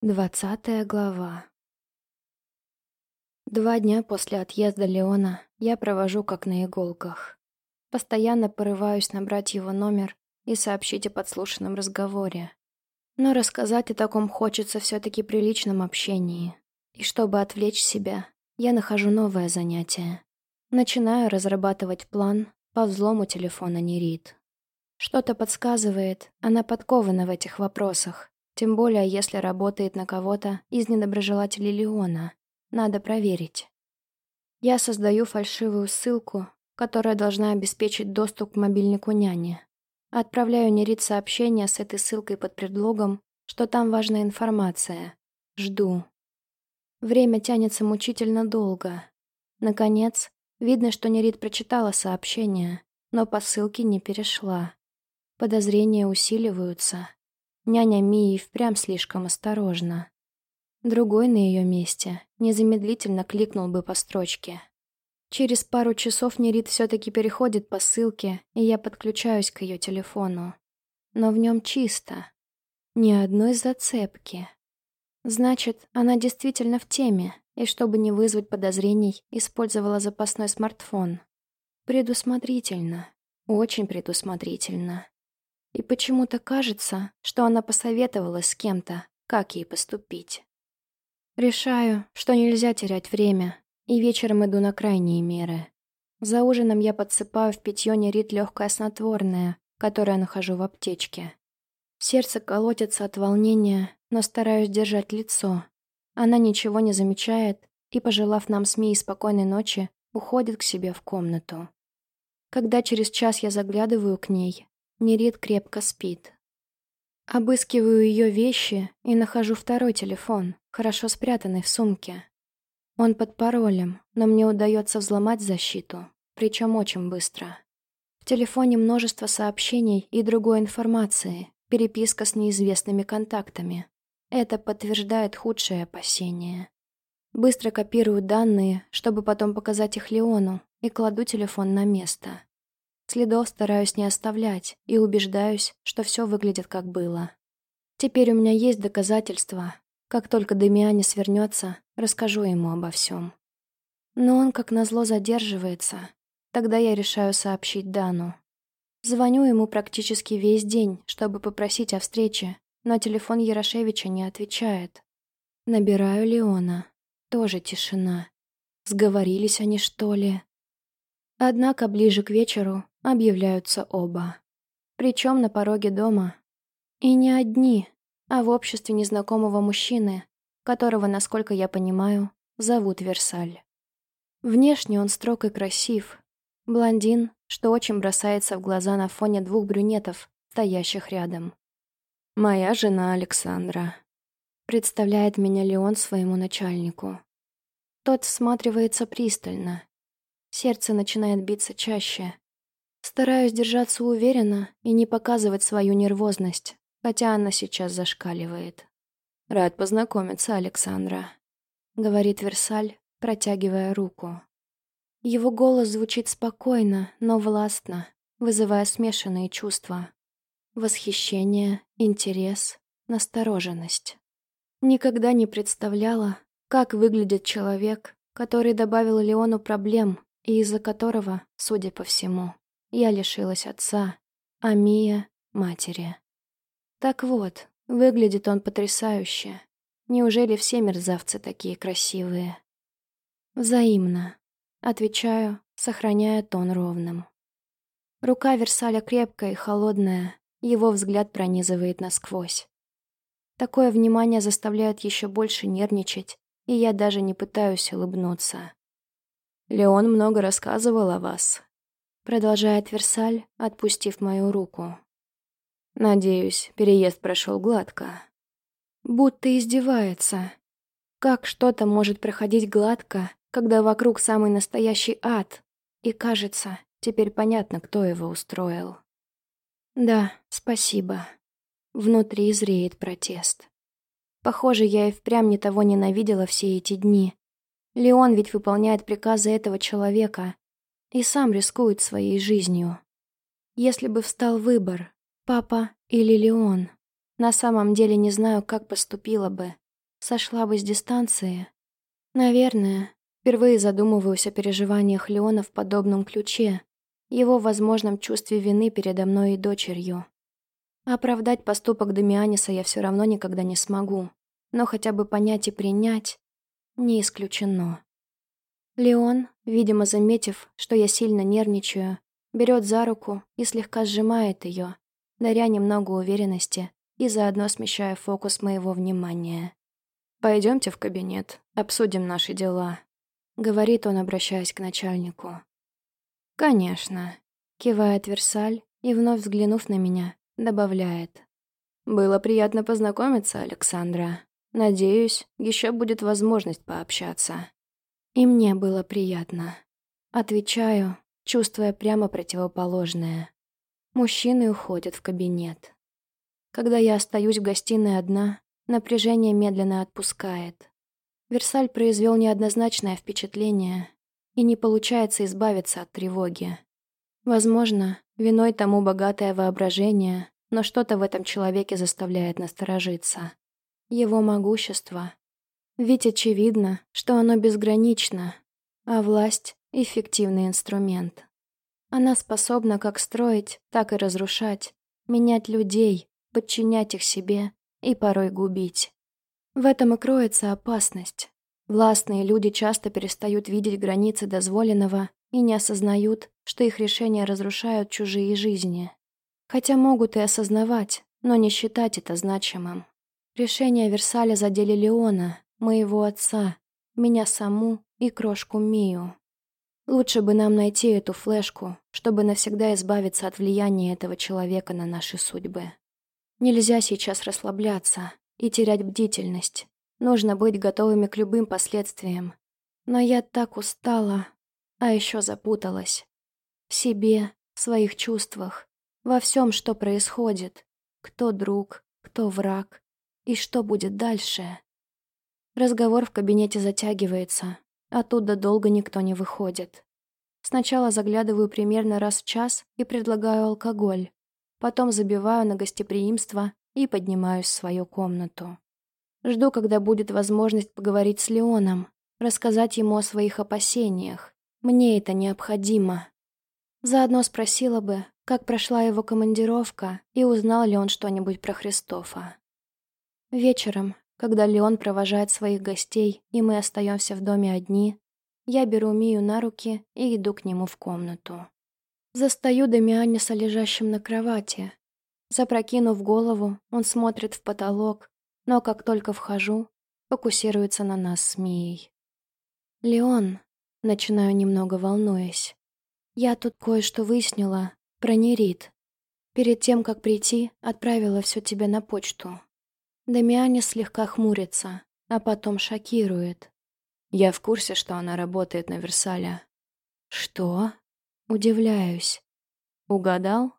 Двадцатая глава. Два дня после отъезда Леона я провожу как на иголках. Постоянно порываюсь набрать его номер и сообщить о подслушанном разговоре. Но рассказать о таком хочется все-таки при личном общении. И чтобы отвлечь себя, я нахожу новое занятие. Начинаю разрабатывать план по взлому телефона Нерит. Что-то подсказывает, она подкована в этих вопросах, тем более, если работает на кого-то из недоброжелателей Леона. Надо проверить. Я создаю фальшивую ссылку, которая должна обеспечить доступ к мобильнику няни. Отправляю Нерит сообщение с этой ссылкой под предлогом, что там важная информация. Жду. Время тянется мучительно долго. Наконец, видно, что Нерит прочитала сообщение, но по ссылке не перешла. Подозрения усиливаются. Няня Мии впрямь слишком осторожна. Другой на ее месте незамедлительно кликнул бы по строчке. Через пару часов Нерит все-таки переходит по ссылке, и я подключаюсь к ее телефону. Но в нем чисто. Ни одной зацепки. Значит, она действительно в теме, и чтобы не вызвать подозрений, использовала запасной смартфон. Предусмотрительно. Очень предусмотрительно. И почему-то кажется, что она посоветовалась с кем-то, как ей поступить. Решаю, что нельзя терять время, и вечером иду на крайние меры. За ужином я подсыпаю в питье нерит легкое снотворное, которое нахожу в аптечке. Сердце колотится от волнения, но стараюсь держать лицо. Она ничего не замечает и, пожелав нам с Мией спокойной ночи, уходит к себе в комнату. Когда через час я заглядываю к ней, Нерит крепко спит. Обыскиваю ее вещи и нахожу второй телефон, хорошо спрятанный в сумке. Он под паролем, но мне удается взломать защиту, причем очень быстро. В телефоне множество сообщений и другой информации, переписка с неизвестными контактами. Это подтверждает худшее опасение. Быстро копирую данные, чтобы потом показать их Леону, и кладу телефон на место. Следов стараюсь не оставлять и убеждаюсь, что все выглядит как было. Теперь у меня есть доказательства. Как только Демиане свернется, расскажу ему обо всем. Но он, как назло, задерживается. Тогда я решаю сообщить Дану. Звоню ему практически весь день, чтобы попросить о встрече, но телефон Ярошевича не отвечает. Набираю Леона. Тоже тишина. Сговорились они, что ли? Однако ближе к вечеру объявляются оба. Причем на пороге дома. И не одни, а в обществе незнакомого мужчины, которого, насколько я понимаю, зовут Версаль. Внешне он строг и красив. Блондин, что очень бросается в глаза на фоне двух брюнетов, стоящих рядом. «Моя жена Александра», — представляет меня Леон своему начальнику. Тот всматривается пристально, Сердце начинает биться чаще. Стараюсь держаться уверенно и не показывать свою нервозность, хотя она сейчас зашкаливает. «Рад познакомиться, Александра», — говорит Версаль, протягивая руку. Его голос звучит спокойно, но властно, вызывая смешанные чувства. Восхищение, интерес, настороженность. Никогда не представляла, как выглядит человек, который добавил Леону проблем и из-за которого, судя по всему, я лишилась отца, а Мия — матери. Так вот, выглядит он потрясающе. Неужели все мерзавцы такие красивые? Взаимно. Отвечаю, сохраняя тон ровным. Рука Версаля крепкая и холодная, его взгляд пронизывает насквозь. Такое внимание заставляет еще больше нервничать, и я даже не пытаюсь улыбнуться. Леон много рассказывал о вас. Продолжает Версаль, отпустив мою руку. Надеюсь, переезд прошел гладко. Будто издевается. Как что-то может проходить гладко, когда вокруг самый настоящий ад? И кажется, теперь понятно, кто его устроил. Да, спасибо. Внутри зреет протест. Похоже, я и впрямь не того ненавидела все эти дни, Леон ведь выполняет приказы этого человека и сам рискует своей жизнью. Если бы встал выбор, папа или Леон, на самом деле не знаю, как поступила бы, сошла бы с дистанции. Наверное, впервые задумываюсь о переживаниях Леона в подобном ключе, его возможном чувстве вины передо мной и дочерью. Оправдать поступок Дамианиса я все равно никогда не смогу, но хотя бы понять и принять не исключено. Леон, видимо, заметив, что я сильно нервничаю, берет за руку и слегка сжимает ее, даря немного уверенности и заодно смещая фокус моего внимания. «Пойдемте в кабинет, обсудим наши дела», — говорит он, обращаясь к начальнику. «Конечно», — кивает Версаль и, вновь взглянув на меня, добавляет. «Было приятно познакомиться, Александра. Надеюсь, еще будет возможность пообщаться». И мне было приятно. Отвечаю, чувствуя прямо противоположное. Мужчины уходят в кабинет. Когда я остаюсь в гостиной одна, напряжение медленно отпускает. Версаль произвел неоднозначное впечатление, и не получается избавиться от тревоги. Возможно, виной тому богатое воображение, но что-то в этом человеке заставляет насторожиться. Его могущество. Ведь очевидно, что оно безгранично, а власть — эффективный инструмент. Она способна как строить, так и разрушать, менять людей, подчинять их себе и порой губить. В этом и кроется опасность. Властные люди часто перестают видеть границы дозволенного и не осознают, что их решения разрушают чужие жизни. Хотя могут и осознавать, но не считать это значимым. Решения Версаля задели Леона, моего отца, меня саму и крошку Мию. Лучше бы нам найти эту флешку, чтобы навсегда избавиться от влияния этого человека на наши судьбы. Нельзя сейчас расслабляться и терять бдительность. Нужно быть готовыми к любым последствиям. Но я так устала, а еще запуталась. В себе, в своих чувствах, во всем, что происходит. Кто друг, кто враг и что будет дальше. Разговор в кабинете затягивается. Оттуда долго никто не выходит. Сначала заглядываю примерно раз в час и предлагаю алкоголь. Потом забиваю на гостеприимство и поднимаюсь в свою комнату. Жду, когда будет возможность поговорить с Леоном, рассказать ему о своих опасениях. Мне это необходимо. Заодно спросила бы, как прошла его командировка и узнал ли он что-нибудь про Христофа. Вечером, когда Леон провожает своих гостей и мы остаемся в доме одни, я беру Мию на руки и иду к нему в комнату. Застаю Дамианиса лежащим на кровати. Запрокинув голову, он смотрит в потолок, но как только вхожу, фокусируется на нас с Мией. «Леон», — начинаю немного волнуясь, — «я тут кое-что выяснила про нерит. Перед тем, как прийти, отправила все тебе на почту». Дамианис слегка хмурится, а потом шокирует. Я в курсе, что она работает на Версале. «Что?» Удивляюсь. «Угадал?»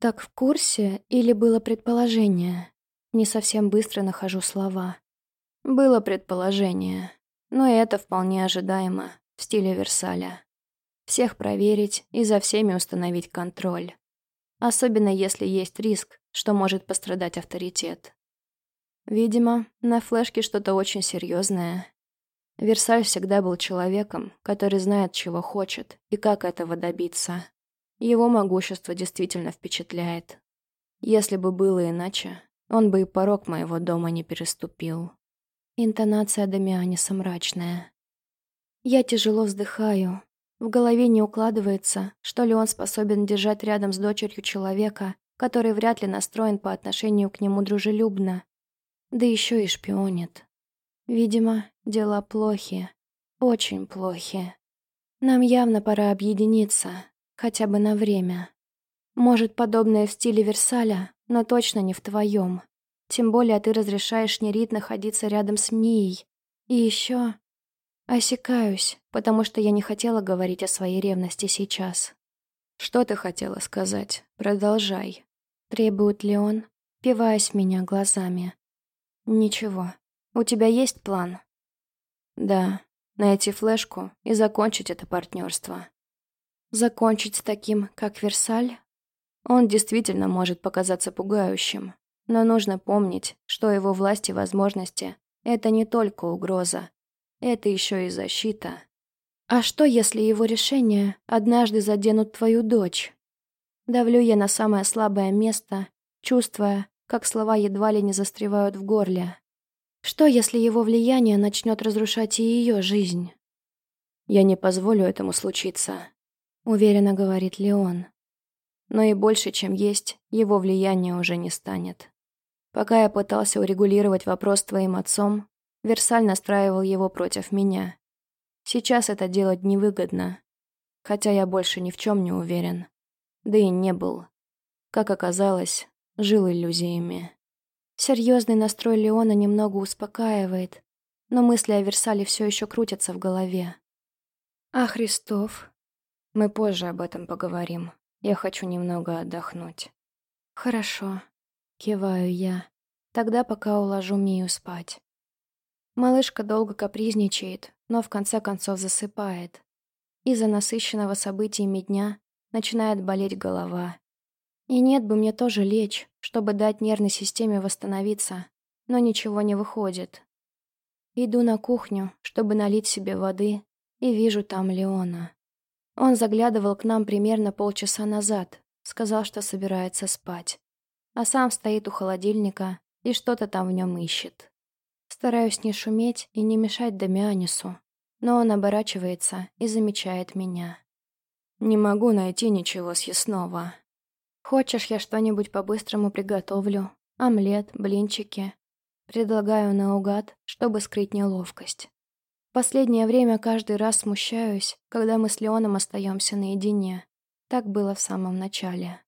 «Так в курсе или было предположение?» Не совсем быстро нахожу слова. Было предположение, но это вполне ожидаемо в стиле Версаля. Всех проверить и за всеми установить контроль. Особенно если есть риск, что может пострадать авторитет. Видимо, на флешке что-то очень серьезное. Версаль всегда был человеком, который знает, чего хочет и как этого добиться. Его могущество действительно впечатляет. Если бы было иначе, он бы и порог моего дома не переступил. Интонация Дамианиса мрачная. Я тяжело вздыхаю. В голове не укладывается, что ли он способен держать рядом с дочерью человека, который вряд ли настроен по отношению к нему дружелюбно. Да еще и шпионит. Видимо, дела плохи. Очень плохи. Нам явно пора объединиться, хотя бы на время. Может, подобное в стиле Версаля, но точно не в твоем. Тем более ты разрешаешь Нерит находиться рядом с Мией. И еще... Осекаюсь, потому что я не хотела говорить о своей ревности сейчас. «Что ты хотела сказать? Продолжай», — требует Леон, пиваясь меня глазами. «Ничего. У тебя есть план?» «Да. Найти флешку и закончить это партнерство». «Закончить с таким, как Версаль?» Он действительно может показаться пугающим, но нужно помнить, что его власть и возможности Это не только угроза. Это еще и защита. А что, если его решения однажды заденут твою дочь? Давлю я на самое слабое место, чувствуя, как слова едва ли не застревают в горле. Что, если его влияние начнет разрушать и ее жизнь? «Я не позволю этому случиться», — уверенно говорит Леон. Но и больше, чем есть, его влияние уже не станет. Пока я пытался урегулировать вопрос с твоим отцом, Версаль настраивал его против меня. Сейчас это делать невыгодно, хотя я больше ни в чем не уверен. Да и не был. Как оказалось, жил иллюзиями. Серьезный настрой Леона немного успокаивает, но мысли о Версале все еще крутятся в голове. А Христов? Мы позже об этом поговорим. Я хочу немного отдохнуть. Хорошо. Киваю я. Тогда пока уложу Мию спать. Малышка долго капризничает, но в конце концов засыпает. Из-за насыщенного событиями дня начинает болеть голова. И нет бы мне тоже лечь, чтобы дать нервной системе восстановиться, но ничего не выходит. Иду на кухню, чтобы налить себе воды, и вижу там Леона. Он заглядывал к нам примерно полчаса назад, сказал, что собирается спать. А сам стоит у холодильника и что-то там в нем ищет. Стараюсь не шуметь и не мешать Дамианису, но он оборачивается и замечает меня. «Не могу найти ничего съестного», Хочешь, я что-нибудь по-быстрому приготовлю? Омлет, блинчики. Предлагаю наугад, чтобы скрыть неловкость. Последнее время каждый раз смущаюсь, когда мы с Леоном остаемся наедине. Так было в самом начале.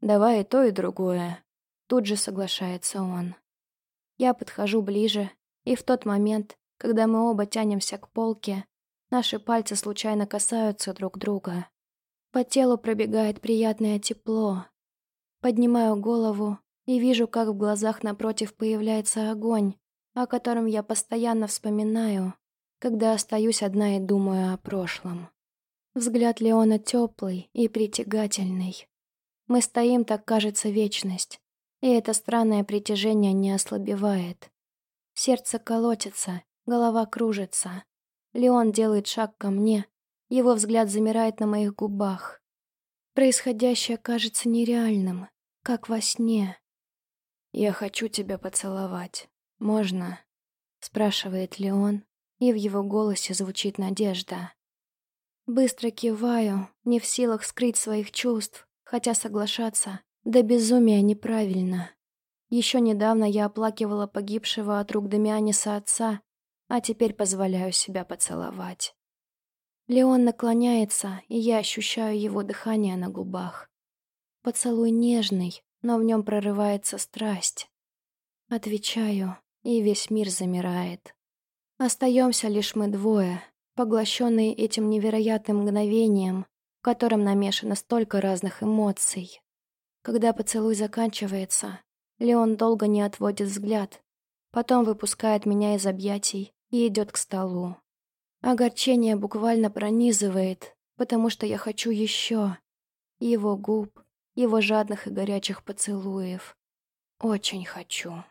Давай и то, и другое. Тут же соглашается он. Я подхожу ближе, и в тот момент, когда мы оба тянемся к полке, наши пальцы случайно касаются друг друга. По телу пробегает приятное тепло. Поднимаю голову и вижу, как в глазах напротив появляется огонь, о котором я постоянно вспоминаю, когда остаюсь одна и думаю о прошлом. Взгляд Леона теплый и притягательный. Мы стоим, так кажется, вечность, и это странное притяжение не ослабевает. Сердце колотится, голова кружится. Леон делает шаг ко мне, его взгляд замирает на моих губах. Происходящее кажется нереальным, как во сне. «Я хочу тебя поцеловать. Можно?» — спрашивает Леон, и в его голосе звучит надежда. Быстро киваю, не в силах скрыть своих чувств, хотя соглашаться до безумия неправильно. Еще недавно я оплакивала погибшего от рук Дамианиса отца, а теперь позволяю себя поцеловать. Леон наклоняется, и я ощущаю его дыхание на губах. Поцелуй нежный, но в нем прорывается страсть. Отвечаю, и весь мир замирает. Остаемся лишь мы двое, поглощенные этим невероятным мгновением, в котором намешано столько разных эмоций. Когда поцелуй заканчивается, Леон долго не отводит взгляд, потом выпускает меня из объятий и идет к столу. Огорчение буквально пронизывает, потому что я хочу еще. Его губ, его жадных и горячих поцелуев. Очень хочу.